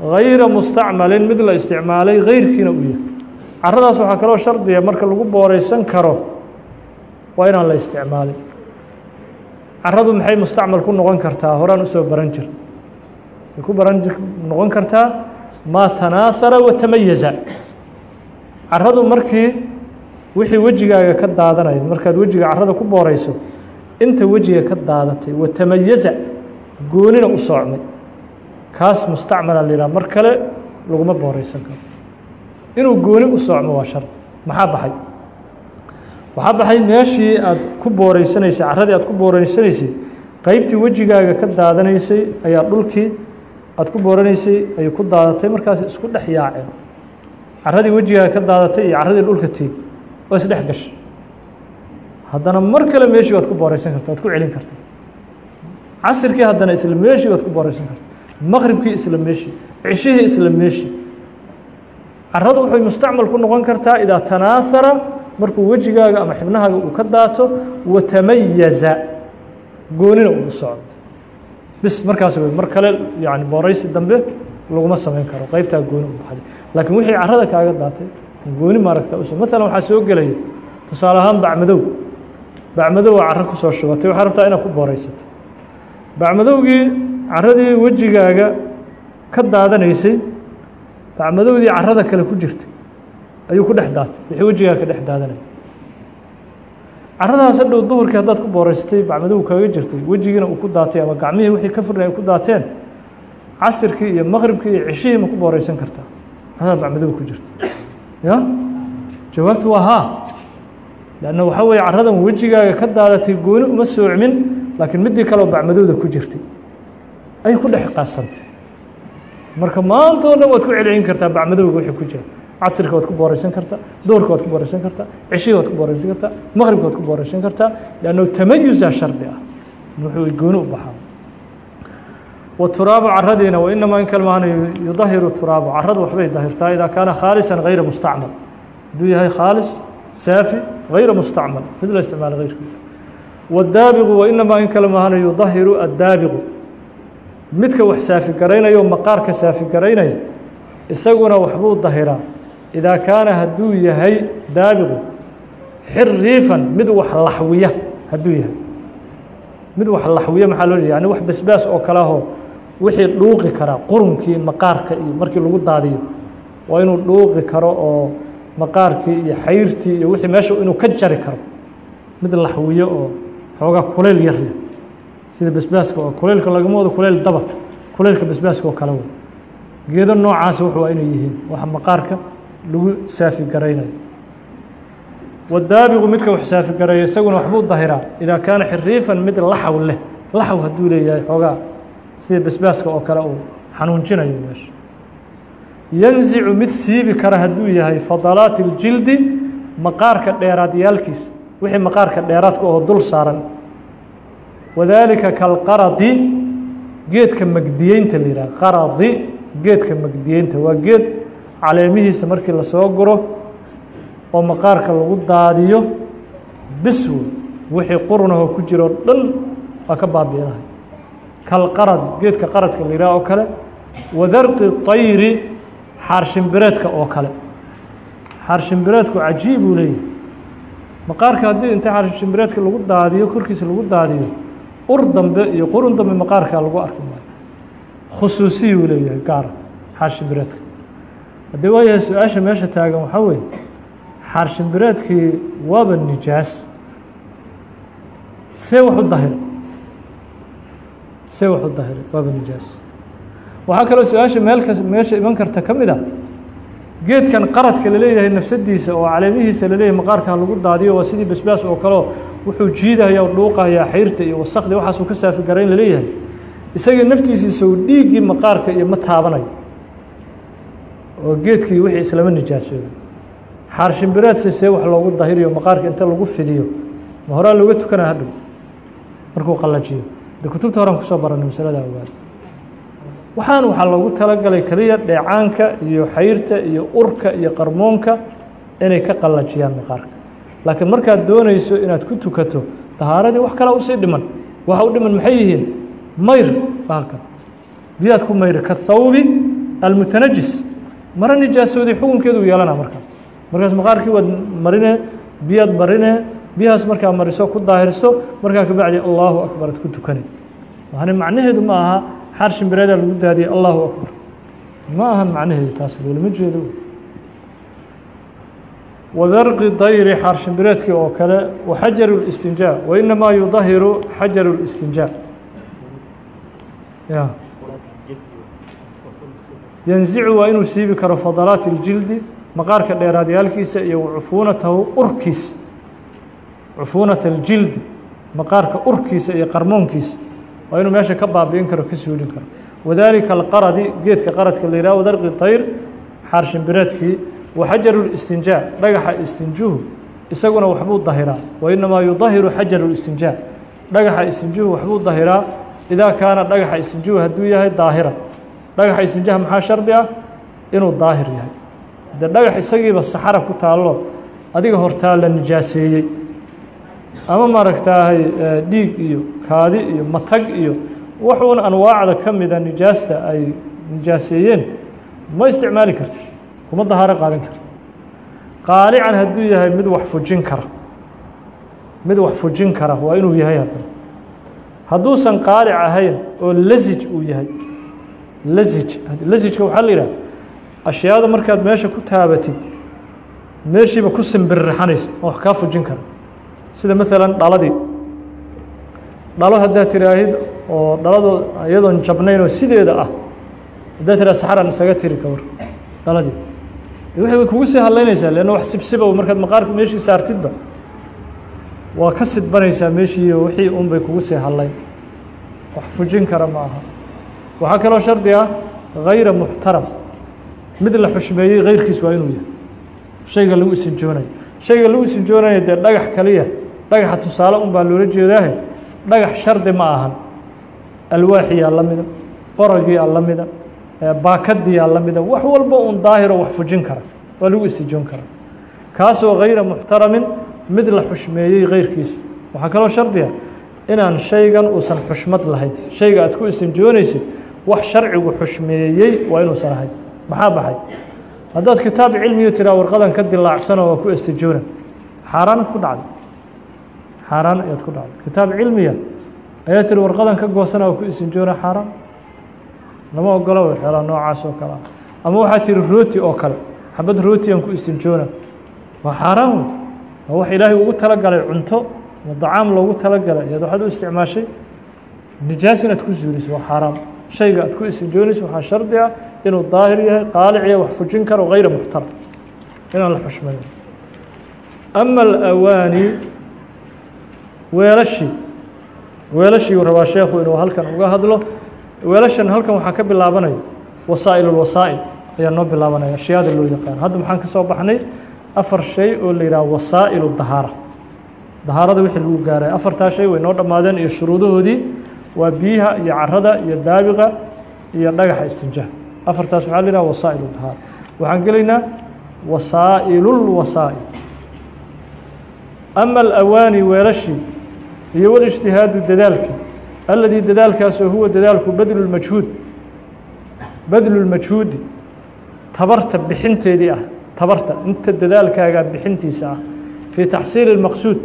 gayra mustacmalin mid la isticmaalay gayrkiina uu yahay carradaas waxaa kaloo shardiya marka lagu booreysan karo waa inaan la isticmaalin carradu maxay mustacmal ku noqon kartaa? Horaan u soo baran jir. Way ku baran noqon kartaa maa tanaahara wa carradu markii wixii wejigaaga ka daadanaya markaad wejiga carrada ku booreyso inta wejiga ka daadatay wa tamayaza goonina u soocmay kaas mustacmala la yidhaha mar kale laguma booreysan karo inuu gooni u soocmo waa shardi maxaa baxay? Waxaa baxay meeshii aad ku booreysanaysay carradii aad ku booreysanaysay qeybtii wejigaaga ka daadanaysay ayaa dhulkii aad ku booranaysay ayay ku daadatay markaas isku dhex yaaceen. Carradii wejigaaga ka daadatay iyo carradii dhulka tii oo isdhex gashay. Haddana mar kale meeshii waad ku booreysan karta waad ku celin karta. Casirkii haddana isla meeshii waad ku booreysan karta. Maqribkii isla meeshii cishihii isla meeshii caradu waxay mustacmal ku noqon kartaa idaa tanaahara markuu wejigaaga ama xibnahaaga uu ka daato watamayaza goonina uu socdo. Bis markaas mar kale yani booraysi dambe laguma samayn karo qeybtaa gooni u baxday. Laakiin wixii carada kaaga daatay gooni maaragta us maalan waxaa soo gelaya tusaale ahaan bacmadow bacmadow waa caro ku soo shubatay waxaa rabtaa inaad ku booraysato. Bacmadowgii caradii wejigaaga ka daadanaysay bacmadowdii carada kale ku jirtay ayuu ku dhex daatay. Wixii wejigaaga ka dhex daadanaya caradahaas hadhow duhurkii haddaad ku booraysatay bacmadow kaaga jirtay. Wejigiina uu ku daatay ama gacmihii wixii ka furnay ay ku daateen. Casirkii iyo maqribkii iyo cishihii ma ku booraysan kartaa. Carada bacmadow ku jirta ya? Jawaabtu waa haa. Lanna waxaa weeye caradan wejigaaga ka daadatay gooni uma soocmin laakiin midii kaleo bacmadowda ku jirtay. Ay ku dhex qaasantay marka maantoo dhan waad ku celcelin kartaa bacmadowga wixii ku jira casirka waad ku booraysan kartaa duhurka waad ku booraysan kartaa cishihii waad ku booraysan kartaa maqribka waad ku booraysan kartaa. Lanno tamayusa shardi ah. Wuxuu gooni u baxaa. Waturaabu caradiina wainamaa in kalmaana yudahiru turaabu. Caradu waxbay dahirtaa idaa kaana khaalisan gayra mustacmal. Hadduu yahay khaalis saafi gayra mustacmal. Mid la isticmaala غayrku wadaabiqu wainamaa in kale maahana yudahiru addaabiqu midka wax saafi garaynayo maqaarka saafi garaynaya isaguna waxbuu dahiraa idaa kaana hadduu yahay daabiqu xiriifan mid wax laxwiya hadduu yahay. Mid wax laxwiya maxaa loo yani wax basbaas oo kale ahoo wixii dhuuqi karaa qurunkii maqaarka iyo markii lagu daadiyo. Waa inuu dhuuqi karo oo maqaarkii iyo xayrtii iyo wixii meesha inuu ka jari karo. Mid laxwiyo oo xoogaa kuleyl yar leh sida basbaaska oo kuleylka lagama wado kuleyl daba kuleylka basbaaska oo kale wey geedo noocaas wuxu waa inay yihiin waxa maqaarka lagu saafi garaynayo wadaabiqu midka wax saafi gareeya isaguna waxbuu dahiraa idaa kaana xiriifan mid laxaw leh laxaw hadduu leeyahay xoogaa sida basbaaska oo kale uu xanuunjinayo meesha. Yanzicu mid siibi kara hadduu yahay fadalaati اljildi maqaarka dheeraadyaalkiisa wixii maqaarka dheeraadka oo dul saaran wadaalika kalqaradi geedka magdiyeynta la yidhaha qaradi geedka magdiyeynta. Waa geed caleemihiisa markii la soo guro oo maqaarka lagu daadiyo bis wey wixii qurunahoo ku jiro dhan waa ka baabi'inahay. Kalqaradi geedka qaradka la yidhaha oo kale wadarqi طayri xaarshimbireedka oo kale. Xaarshimbireedku cajiib uu leeyahay. Maqaarka haddii inta xaarshimbireedka lagu daadiyo korkiisa lagu daadiyo ur dambe iyo qurun dambe maqaarka lagu arki maayo. Khusuusiyi uu leeyahay gaara xaarshimbireedka haddii waa yahay su'aasha meesha taagan waxaa weeye xaarshimbireedkii waaba nijaas. See wax u dahira see wax u dahira waaba nijaas. Waxaa kaloo su'aasha meelka meesha iman karta ka mid a geedkan qaradka la leeyahay nafsadiisa oo caleemihiisa la leeyahay maqaarka lagu daadiyo waa sidii basbaas oo kaleo wuxuu jiidaya o xayrta iyo wasakdi waxaasuu ka saafi garayn la leeyahay isaga naftiisiisa uu dhiiggii maqaarka iyo ma taabanayo oo geedkii wixii islama nijaasooda xaarshimbireedse see wax loogu dahiriyo maqaarka inta lagu fidiyo ma horaa looga tukanaya hadhow? Markuu qallajiyo. De kutubta horan ku soo baranay masalada ogaada waxaan waxaa loogu talagalay keliya dheecaanka iyo xayrta iyo urka iyo qarmoonka inay ka qallajiyaan maqaarka. Laakiin markaad doonayso inaad ku tukato dahaaradii wax kale u sii dhiman waxa u dhiman maxay yihiin? Mayr halkan biyaad ku mayri ka thawbi almutanajis maro nijaasooday xukunkeedu yeelana markaas. Markaas maqaarkii waad marine biyaad marine biyahaas markaa mariso ku daahirso markaa kabacdi allahu akbar ad ku tukani. Yani macnaheedu ma aha xaar shimbireedaa lagu daadiyey allahu akbar ma ahan macnaheedu taas loolama jeedo wadarqi dayri xaar shimbireedkii oo kale waxajaru اlistinjaa wainamaa yudahiru xajaru اlistinjaa ya yanzicu waa inuu siibi karo fadalaati اljildi maqaarka dheeraadyaalkiisa iyo cufuunatahu urkiisa cufuunata اljildi maqaarka urkiisa iyo qarmoonkiisa waa inuu meesha ka baabi'in karo ka suulin karo. Wadaalika alqaradi geedka qaradka la yidhaha wadarqi dayr xaar shimbireedkii waxajaru اlistinjaa dhagaxa istinjuhu isaguna waxbuu dahiraa. Wainamaa yudahiru xajaru اlistinjaa dhagaxa istinjuhu waxbuu dahiraa. Idaa kaana dhagaxa istinjuhu hadduu yahay daahira. Dhagaxa istinjaha maxaa shardi ah? Inuu daahir yahay. Dee dhagax isagiiba saxara ku taallo adiga hortaa la nijaaseeyey ama maaragtaahay dhiig iyo kaadi iyo matag iyo waxuun anwaacda ka mida nijaasta ay nijaaseeyeen ma isticmaali karti kuma dahaaro qaadan karti. Qaalican hadduu yahay mid wax fujin kara. Mid wax fujin kara waa inuu yahay haddana. Hadduusan qaalic ahayn oo lasij uu yahay lasij lasijka waxaa la yidhaha ashyaada markaad meesha ku taabatid meeshiiba ku simbirrixanaysa oo wax kaa fujin kara sida maalan dhaladii. Dhalo haddaad tiraahid oo dhalado iyadoon jabnayn oo sideeda ah haddaad tiraa saxaran isaga tiri ka war dhaladii. Waxay kugu sii hadlaynaysaa leanna wax sibsiba markaad maqaarka meeshii saartidba. Waa ka sidbanaysaa meeshii wixii un bay kugu sii hadlayn. Wax fujin kara ma aha. Waxaa kaloo shardi ah hayra muxtaram mid la xushmeeyey hayrkiis waa inuu yahay. Shayga lagu isinjoonayo shayga lagu isinjoonayo dee dhagax kaliya dhagaxa tusaale un baa loola jeedaahe dhagax shardi ma ahan. Alwaaxiyaa la mida qoragiyaa la mida baakadiyaa la mida wax walba un daahiro wax fujin kara waa lagu isinjoon karaa kaasoo hayra muxtaramin mid la xushmeeyey hayrkiisa waxaa kaloo shardiga inaan shaygan uusan xushmad lahayn. Shayga aad ku isinjoonaysid wax sharcigu xushmeeyey waa inuusan ahayn maxaa baxay haddaad kitaab cilmiyo tiraa warqadan ka dilaacsano waa ku istijoona xaaraan ku dhacday. Xaaraan ayaad ku dhacday. Kitaab cilmiya ayaa tiri warqadan ka goosana waa ku isinjoona xaaraan. Lama ogolo waxyaalaha noocaas oo kale. Ah ama waxaa tiri rooti oo kale. Xabad rootiyaan ku isinjoona waa xaaraan wey waa wax ilaahay ugu talagalay cunto ama dacaam loogu talagalay. Ayaad waxaad u isticmaashay nijaas inaad ku suuliso waa xaaraam shayga aad ku isinjoonayso waxaa shardi ah inuu daahir yahay qaaliciya wax fujin karo hayra muxtaram inaan la xushmayn. Ama alawaani weelashii weelashii uu rabaa sheekhu inuu halkan uga hadlo. Weelashan halkan waxaa ka bilaabanaya wasaa'il اlwasaa'il ayaa noo bilaabanaya ashyaada loo yaqaan. Hadda maxaan ka soo baxnay afar shay oo la yidhaha wasaa'ilu dahaara. Dahaarada wixii lagu gaaraya afartaa shay way noo dhammaadeen iyo shuruudahoodii waa biyaha iyo carada iyo daabiqa iyo dhagaxa istinjaha afartaas waxaa la yidhaha wasaa'il dahaara waxaan gelaynaa wasaa'ilulwasaa'il ama alawaani weelashii iyo walijtihaadu dadaalkii aladii dadaalkaasoo huwa dadaalku badlu lmajhuud badlu lmajhuudi tabarta bixinteedii ah. Tabarta. Inta dadaalkaaga bixintiisa ah. Fii taxsiili اlmaqsuud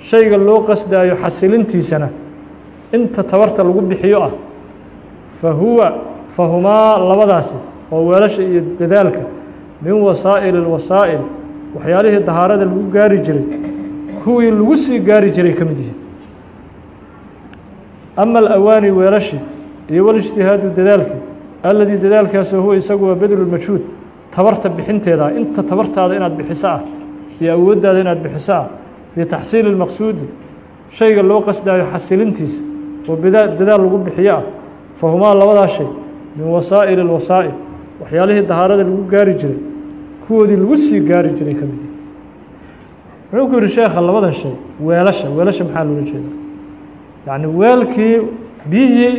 shayga loo qasdaayo xasilintiisana. Inta tabarta lagu bixiyo ah. Fa huwa fahumaa labadaasi oo weelasha iyo dadaalka min wasaa'ili اlwasaa'il waxyaalihii dahaarada lagu gaari jiray kuwii lagu sii gaari jiray ka mid yihiin ama alawaani weelashii iyo walijtihaadu dadaalkii aladii dadaalkaasoo huwa isagu waa bedlu tabarta bixinteeda inta tabartaada inaad bixiso ah iyo awooddaada inaad bixiso ah fii taxsiili اlmaqsuudi shayga loo qasdaayo xasilintiisa oo dadaal lagu bixiyo ah fahumaa labadaa shay min wasaa'ili اlwasaa'il waxyaalihii dahaarada lagu gaari jiray kuwoodii lagu sii gaari jiray ka mid yihi wuxuu ku yihi sheekha labadan shay weelasha weelasha maxaa loola jeeda yacni weelkii biyihii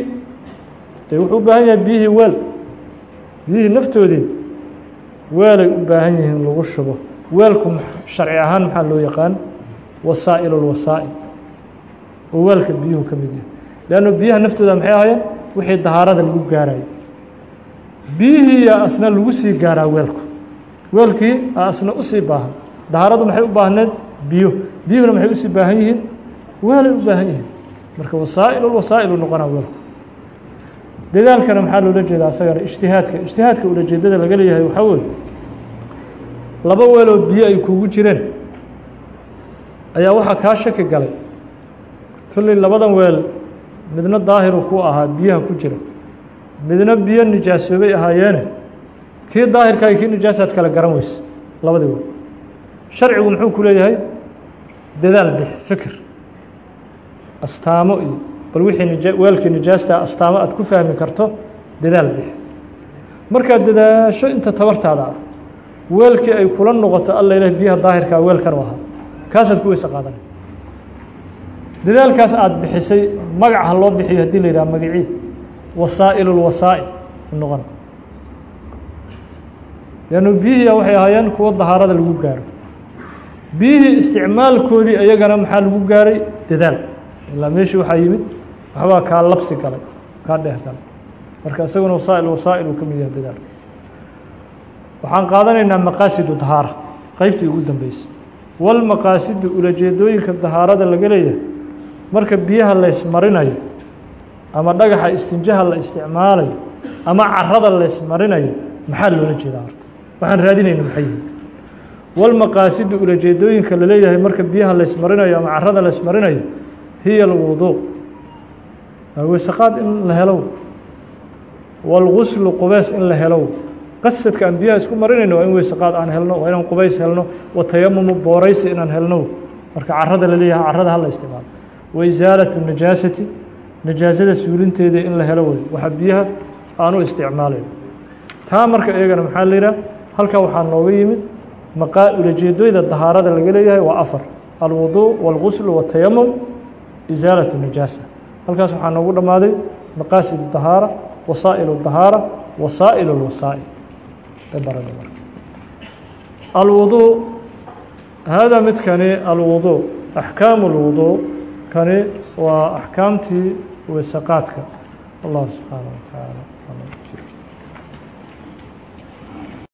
de wuxuu u baahan yahay biyihii weel. Biyihii naftoodii weelay u baahan yihiin lagu shubo. Weelku sharci ahaan maxaa loo yaqaan? Wasaa'il اlwasaa'il oo weelka biyuhu ka mid yahay. Leanno biyaha naftooda maxay ahaayeen? Wixii dahaarada lagu gaarayo biyihii yaa asna lagu sii gaaraa weelku. Weelkii asna u sii baahan. Dahaaradu maxay u baahneed? Biyo. Biyuhuna maxay u sii baahan yihiin? Weelay u baahan yihiin. Marka wasaa'il wasaa'il u noqonaa weelku. Dadaalkana maxaa loola jeedaa asagana ijtihaadka. Ijtihaadka ulajeedada laga leeyahay waxaa weeye laba weeloo biyo ay kugu jireen. Ayaa waxaa kaa shaki galay. Tulley labadan weel midna daahiru ku ahaa biyaha ku jira midna biyo nijaasoobay ahaayeene kii daahirka iyo kii nijaasaad kala garan weyse labadii weel sharcigu muxuu ku leeyahay? Dadaal bix fikir. Astaamo iyo bal wixii nija weelkii nijaastaa astaamo aad ku fahmi karto dadaal bix markaad dadaasho inta tabartaada ah weelkii ay kula noqoto alla ilaah biyaha daahirkaa weelkan u ahaa kaasaad ku weyse qaadan. Dadaalkaas aada bixisay magac ha loo bixiyo haddii la yidhaha magacii wasaa'il اlwasaa'il noqona leannu biyihiia waxay ahaayeen kuwo dahaarada lagu gaaro. Biyihii isticmaalkoodii iyagana maxaa lagu gaaray? Dadaal. Ilaa meeshii waxaa yimid waxbaa kaa labsi galay kaa dheeh galay. Marka isaguna wasaa'il wasaa'il uu ka mid yahay dadaalka waxaan qaadanaynaa maqaasidu dahaara qeybtii ugu dambeysay walmaqaasidu ulajeedooyinka dahaarada laga leeyahay marka biyaha laysmarinayo ama dhagaxa istinjaha la isticmaalayo ama carada laysmarinayo maxaa loola jeedaa horta? Waxaan raadinayna maxay yihiin walmaqaasidu ulajeedooyinka la leeyahay marka biyaha laysmarinayo ama carada laysmarinayo hiya alwuduuq weysaqaad in la helow walguslu qubeys in la helow qasadka aan biyaha isku marinayno waa in weysaqaad aan helno waa inaan qubays helno. Watayamumu booraysi inaan helno. Marka carada la leeyahay carada hala isticmaalo. Waisaalatu najaasati najaasada suulinteeda in la helo wey waxa biyaha aanu isticmaalayn taa marka iyagana maxaa la yidhaha? Halkaa waxaa nooga yimid maqaa ulajeedooyda dahaarada laga leeyahay waa afar. Alwuduu walguslu watayamum isaalatu najaasa. Halkaas waxaa noogu dhammaaday maqaasid dahaara wasaa'ilu dahaara wasaa'ilu lwasaa'il. Alwuduu haadaa midkani alwuduu axkaamu lwuduu kani waa axkaamtii weysaqaadka allah subxaanaه wa tacaala